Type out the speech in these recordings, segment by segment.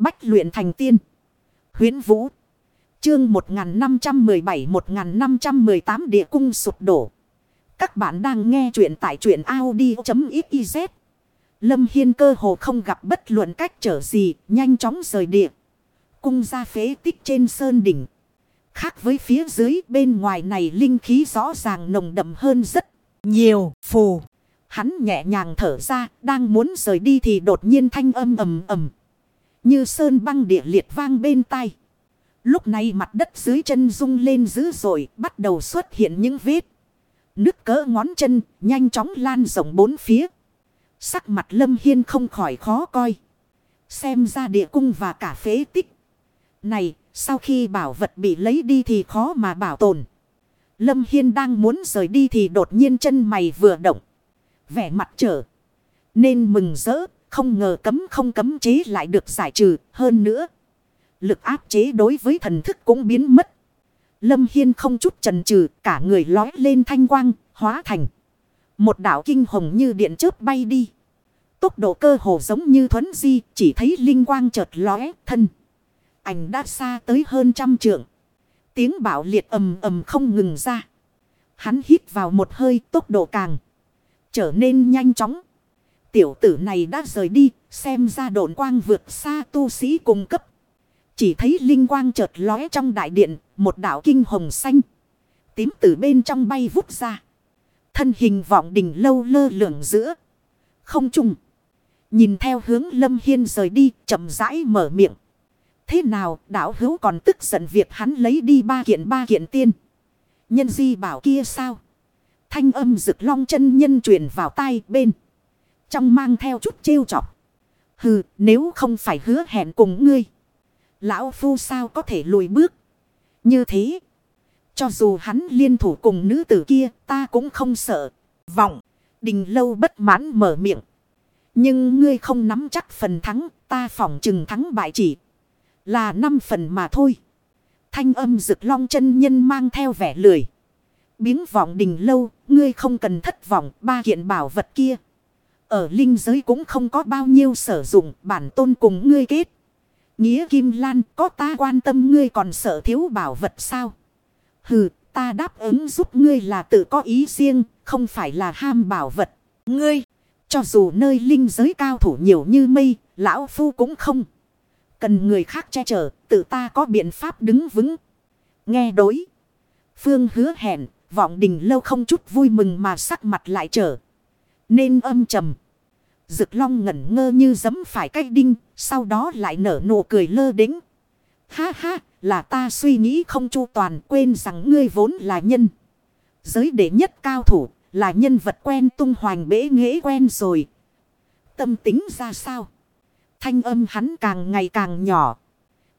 Bách luyện thành tiên. Huyến Vũ. Chương 1517-1518 địa cung sụp đổ. Các bạn đang nghe truyện tại truyện Audi.xyz. Lâm Hiên cơ hồ không gặp bất luận cách trở gì, nhanh chóng rời địa. Cung ra phế tích trên sơn đỉnh. Khác với phía dưới bên ngoài này linh khí rõ ràng nồng đậm hơn rất nhiều. Phù. Hắn nhẹ nhàng thở ra, đang muốn rời đi thì đột nhiên thanh âm ầm ầm. Như sơn băng địa liệt vang bên tai. Lúc này mặt đất dưới chân rung lên dữ dội, bắt đầu xuất hiện những vết. Nước cỡ ngón chân, nhanh chóng lan rộng bốn phía. Sắc mặt lâm hiên không khỏi khó coi. Xem ra địa cung và cả phế tích. Này, sau khi bảo vật bị lấy đi thì khó mà bảo tồn. Lâm Hiên đang muốn rời đi thì đột nhiên chân mày vừa động. Vẻ mặt trở. Nên mừng rỡ, không ngờ cấm không cấm chế lại được giải trừ hơn nữa. Lực áp chế đối với thần thức cũng biến mất. Lâm Hiên không chút chần chừ cả người lói lên thanh quang, hóa thành. Một đảo kinh hồng như điện chớp bay đi. Tốc độ cơ hồ giống như thuấn di, chỉ thấy linh quang chợt lóe thân. Ảnh đã xa tới hơn trăm trượng. Tiếng bảo liệt ầm ầm không ngừng ra. Hắn hít vào một hơi tốc độ càng. Trở nên nhanh chóng. Tiểu tử này đã rời đi. Xem ra độn quang vượt xa tu sĩ cung cấp. Chỉ thấy linh quang chợt lóe trong đại điện. Một đảo kinh hồng xanh. Tím từ bên trong bay vút ra. Thân hình vọng đỉnh lâu lơ lửng giữa. Không trùng. Nhìn theo hướng lâm hiên rời đi. chậm rãi mở miệng. Thế nào, đạo hữu còn tức giận việc hắn lấy đi ba kiện ba kiện tiên. Nhân di bảo kia sao? Thanh âm rực long chân nhân truyền vào tai bên. Trong mang theo chút trêu chọc. Hừ nếu không phải hứa hẹn cùng ngươi. Lão phu sao có thể lùi bước. Như thế. Cho dù hắn liên thủ cùng nữ tử kia ta cũng không sợ. Vọng. Đình lâu bất mãn mở miệng. Nhưng ngươi không nắm chắc phần thắng. Ta phỏng chừng thắng bại chỉ. Là năm phần mà thôi. Thanh âm rực long chân nhân mang theo vẻ lười. Biếng vọng đình lâu, ngươi không cần thất vọng ba kiện bảo vật kia. Ở linh giới cũng không có bao nhiêu sử dụng bản tôn cùng ngươi kết. Nghĩa Kim Lan có ta quan tâm ngươi còn sợ thiếu bảo vật sao? Hừ, ta đáp ứng giúp ngươi là tự có ý riêng, không phải là ham bảo vật. Ngươi, cho dù nơi linh giới cao thủ nhiều như mây, lão phu cũng không. Cần người khác che chở, tự ta có biện pháp đứng vững. Nghe đối. Phương hứa hẹn, vọng đình lâu không chút vui mừng mà sắc mặt lại trở. Nên âm trầm. Dực long ngẩn ngơ như giấm phải cách đinh, sau đó lại nở nụ cười lơ đính. Ha ha, là ta suy nghĩ không chu toàn quên rằng ngươi vốn là nhân. Giới đệ nhất cao thủ, là nhân vật quen tung hoành bể nghệ quen rồi. Tâm tính ra sao? Thanh âm hắn càng ngày càng nhỏ.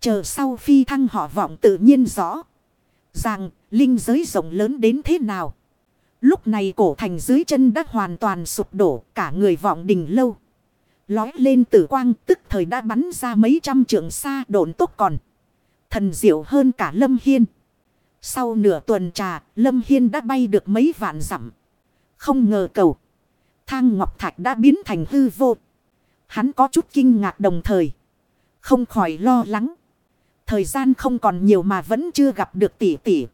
Chờ sau phi thăng họ vọng tự nhiên rõ. Rằng linh giới rộng lớn đến thế nào. Lúc này cổ thành dưới chân đã hoàn toàn sụp đổ cả người vọng đình lâu. Lói lên tử quang tức thời đã bắn ra mấy trăm trượng xa độn tốt còn. Thần diệu hơn cả Lâm Hiên. Sau nửa tuần trà, Lâm Hiên đã bay được mấy vạn dặm. Không ngờ cầu. Thang Ngọc Thạch đã biến thành hư vô. Hắn có chút kinh ngạc đồng thời. Không khỏi lo lắng. Thời gian không còn nhiều mà vẫn chưa gặp được tỷ tỷ.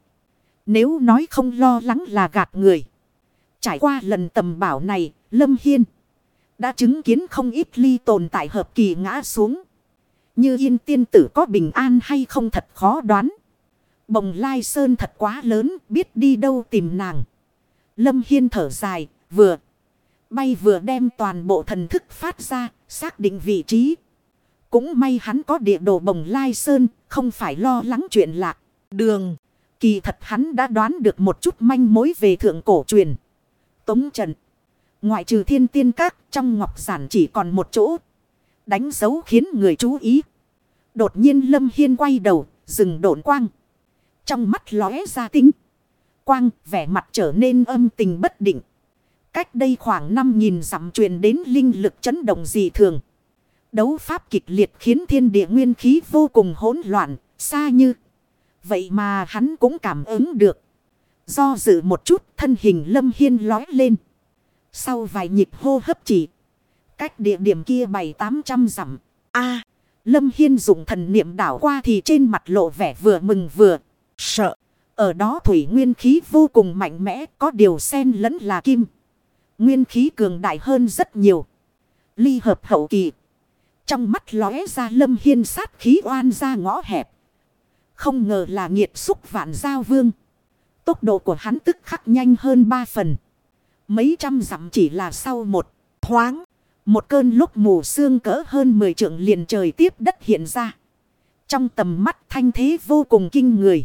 Nếu nói không lo lắng là gạt người. Trải qua lần tầm bảo này, Lâm Hiên đã chứng kiến không ít ly tồn tại hợp kỳ ngã xuống. Như yên tiên tử có bình an hay không thật khó đoán. Bồng lai sơn thật quá lớn, biết đi đâu tìm nàng. Lâm Hiên thở dài, vừa bay vừa đem toàn bộ thần thức phát ra, xác định vị trí. Cũng may hắn có địa đồ bồng lai sơn, không phải lo lắng chuyện lạc. Đường, kỳ thật hắn đã đoán được một chút manh mối về thượng cổ truyền. Tống Trần, ngoại trừ thiên tiên các, trong ngọc giản chỉ còn một chỗ. Đánh dấu khiến người chú ý. Đột nhiên Lâm Hiên quay đầu, dừng độn quang. Trong mắt lóe ra tính. Quang, vẻ mặt trở nên âm tình bất định. Cách đây khoảng 5.000 dặm truyền đến linh lực chấn động dị thường. Đấu pháp kịch liệt khiến thiên địa nguyên khí vô cùng hỗn loạn, xa như. Vậy mà hắn cũng cảm ứng được. Do dự một chút, thân hình lâm hiên lói lên. Sau vài nhịp hô hấp chỉ. Cách địa điểm kia bảy tám trăm dặm. a, Lâm Hiên dùng thần niệm đảo qua thì trên mặt lộ vẻ vừa mừng vừa sợ. Ở đó thủy nguyên khí vô cùng mạnh mẽ, có điều sen lẫn là kim. Nguyên khí cường đại hơn rất nhiều. Ly hợp hậu kỳ. Trong mắt lóe ra lâm hiên sát khí oan ra ngõ hẹp. Không ngờ là nghiệt xúc vạn giao vương. Tốc độ của hắn tức khắc nhanh hơn ba phần. Mấy trăm dặm chỉ là sau một thoáng. Một cơn lúc mù sương cỡ hơn 10 trượng liền trời tiếp đất hiện ra. Trong tầm mắt thanh thế vô cùng kinh người.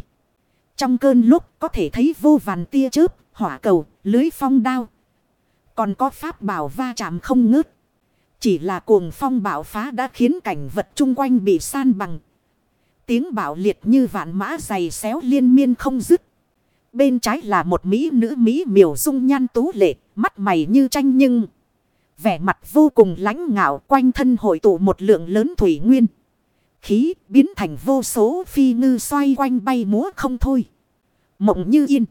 Trong cơn lúc có thể thấy vô vàn tia chớp, hỏa cầu, lưới phong đao. Còn có pháp bảo va chạm không ngớt. Chỉ là cuồng phong bạo phá đã khiến cảnh vật chung quanh bị san bằng. Tiếng bạo liệt như vạn mã dày xéo liên miên không dứt. Bên trái là một mỹ nữ mỹ miều dung nhan tú lệ, mắt mày như tranh nhưng... Vẻ mặt vô cùng lãnh ngạo quanh thân hội tụ một lượng lớn thủy nguyên. Khí biến thành vô số phi ngư xoay quanh bay múa không thôi. Mộng như yên.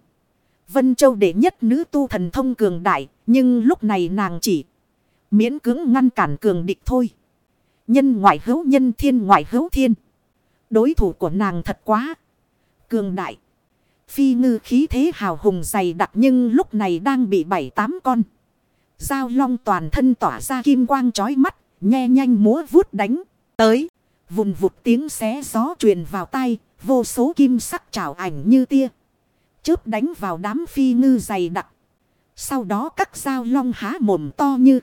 Vân Châu đệ nhất nữ tu thần thông cường đại. Nhưng lúc này nàng chỉ miễn cưỡng ngăn cản cường địch thôi. Nhân ngoại hữu nhân thiên ngoại hữu thiên. Đối thủ của nàng thật quá. Cường đại. Phi ngư khí thế hào hùng dày đặc nhưng lúc này đang bị bảy tám con. Giao long toàn thân tỏa ra kim quang chói mắt, nhe nhanh múa vuốt đánh. Tới, vùn vụt tiếng xé gió truyền vào tay, vô số kim sắc trào ảnh như tia. Chớp đánh vào đám phi ngư dày đặc. Sau đó các dao long há mồm to như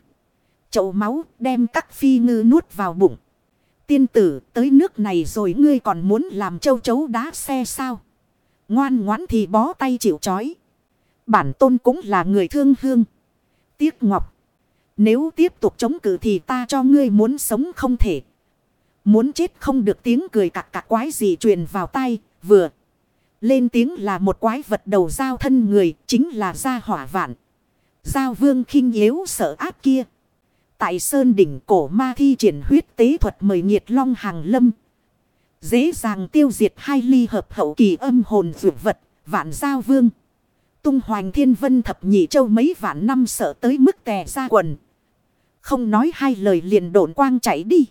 chậu máu đem các phi ngư nuốt vào bụng. Tiên tử tới nước này rồi ngươi còn muốn làm châu chấu đá xe sao? Ngoan ngoãn thì bó tay chịu chói. Bản tôn cũng là người thương hương tiếc ngọc. Nếu tiếp tục chống cự thì ta cho ngươi muốn sống không thể. Muốn chết không được tiếng cười cạc cạc quái gì truyền vào tay, vừa. Lên tiếng là một quái vật đầu giao thân người, chính là gia hỏa vạn. Giao vương khinh yếu sợ áp kia. Tại sơn đỉnh cổ ma thi triển huyết tế thuật mời nhiệt long hàng lâm. Dễ dàng tiêu diệt hai ly hợp hậu kỳ âm hồn dược vật, vạn giao vương. Tung hoành thiên vân thập nhị châu mấy vạn năm sợ tới mức tè ra quần. Không nói hai lời liền độn quang chạy đi.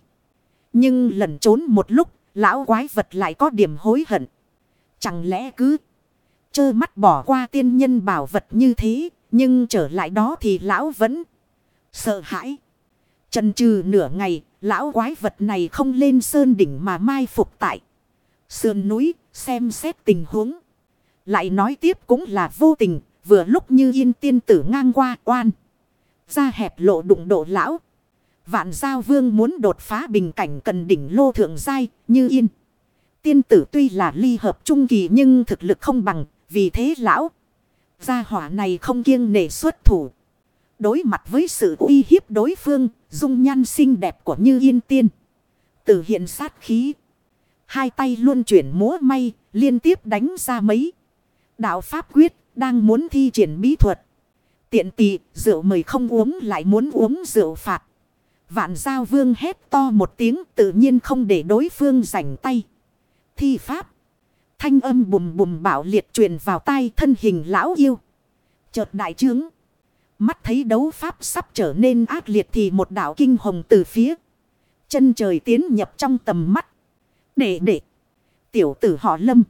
Nhưng lần trốn một lúc, lão quái vật lại có điểm hối hận. Chẳng lẽ cứ trơ mắt bỏ qua tiên nhân bảo vật như thế, nhưng trở lại đó thì lão vẫn sợ hãi. Trần trừ nửa ngày, lão quái vật này không lên sơn đỉnh mà mai phục tại. Sườn núi, xem xét tình huống. Lại nói tiếp cũng là vô tình, vừa lúc như yên tiên tử ngang qua oan. Ra hẹp lộ đụng độ lão. Vạn giao vương muốn đột phá bình cảnh cần đỉnh lô thượng giai như yên. Tiên tử tuy là ly hợp trung kỳ nhưng thực lực không bằng, vì thế lão. Gia hỏa này không kiêng nể xuất thủ. Đối mặt với sự uy hiếp đối phương, dung nhan xinh đẹp của như yên tiên. Tử hiện sát khí. Hai tay luôn chuyển múa may, liên tiếp đánh ra mấy. Đạo Pháp quyết đang muốn thi triển bí thuật. Tiện tỳ rượu mời không uống lại muốn uống rượu phạt. Vạn giao vương hét to một tiếng tự nhiên không để đối phương rảnh tay. Thi pháp. Thanh âm bùm bùm bảo liệt truyền vào tay thân hình lão yêu. Chợt đại trướng. Mắt thấy đấu pháp sắp trở nên ác liệt thì một đạo kinh hồng từ phía. Chân trời tiến nhập trong tầm mắt. đệ đệ, Tiểu tử họ lâm.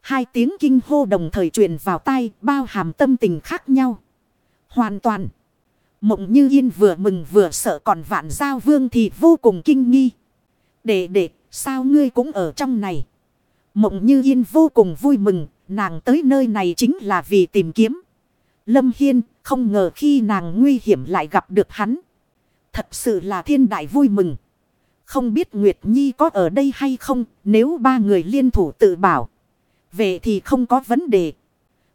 Hai tiếng kinh hô đồng thời truyền vào tai, bao hàm tâm tình khác nhau. Hoàn toàn. Mộng như yên vừa mừng vừa sợ còn vạn giao vương thì vô cùng kinh nghi. đệ đệ, sao ngươi cũng ở trong này. Mộng như yên vô cùng vui mừng. Nàng tới nơi này chính là vì tìm kiếm. Lâm Hiên không ngờ khi nàng nguy hiểm lại gặp được hắn. Thật sự là thiên đại vui mừng. Không biết Nguyệt Nhi có ở đây hay không, nếu ba người liên thủ tự bảo. Về thì không có vấn đề.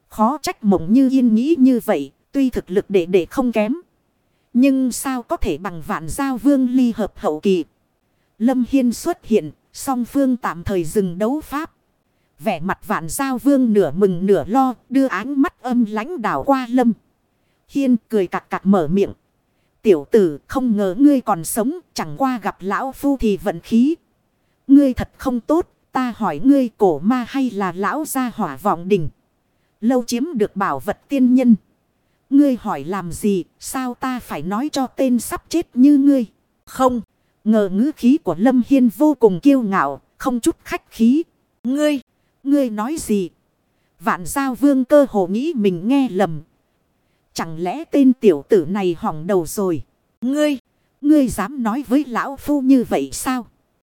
Khó trách mộng như yên nghĩ như vậy. Tuy thực lực đệ đệ không kém. Nhưng sao có thể bằng vạn giao vương ly hợp hậu kỳ. Lâm Hiên xuất hiện. Song phương tạm thời dừng đấu pháp. Vẻ mặt vạn giao vương nửa mừng nửa lo. Đưa ánh mắt âm lãnh đảo qua Lâm. Hiên cười cạc cạc mở miệng. Tiểu tử không ngờ ngươi còn sống. Chẳng qua gặp lão phu thì vận khí. Ngươi thật không tốt. Ta hỏi ngươi cổ ma hay là lão gia hỏa vọng đỉnh. Lâu chiếm được bảo vật tiên nhân. Ngươi hỏi làm gì, sao ta phải nói cho tên sắp chết như ngươi? Không, Ngờ ngữ khí của Lâm Hiên vô cùng kiêu ngạo, không chút khách khí. Ngươi, ngươi nói gì? Vạn giao vương cơ hồ nghĩ mình nghe lầm. Chẳng lẽ tên tiểu tử này hỏng đầu rồi? Ngươi, ngươi dám nói với lão phu như vậy sao?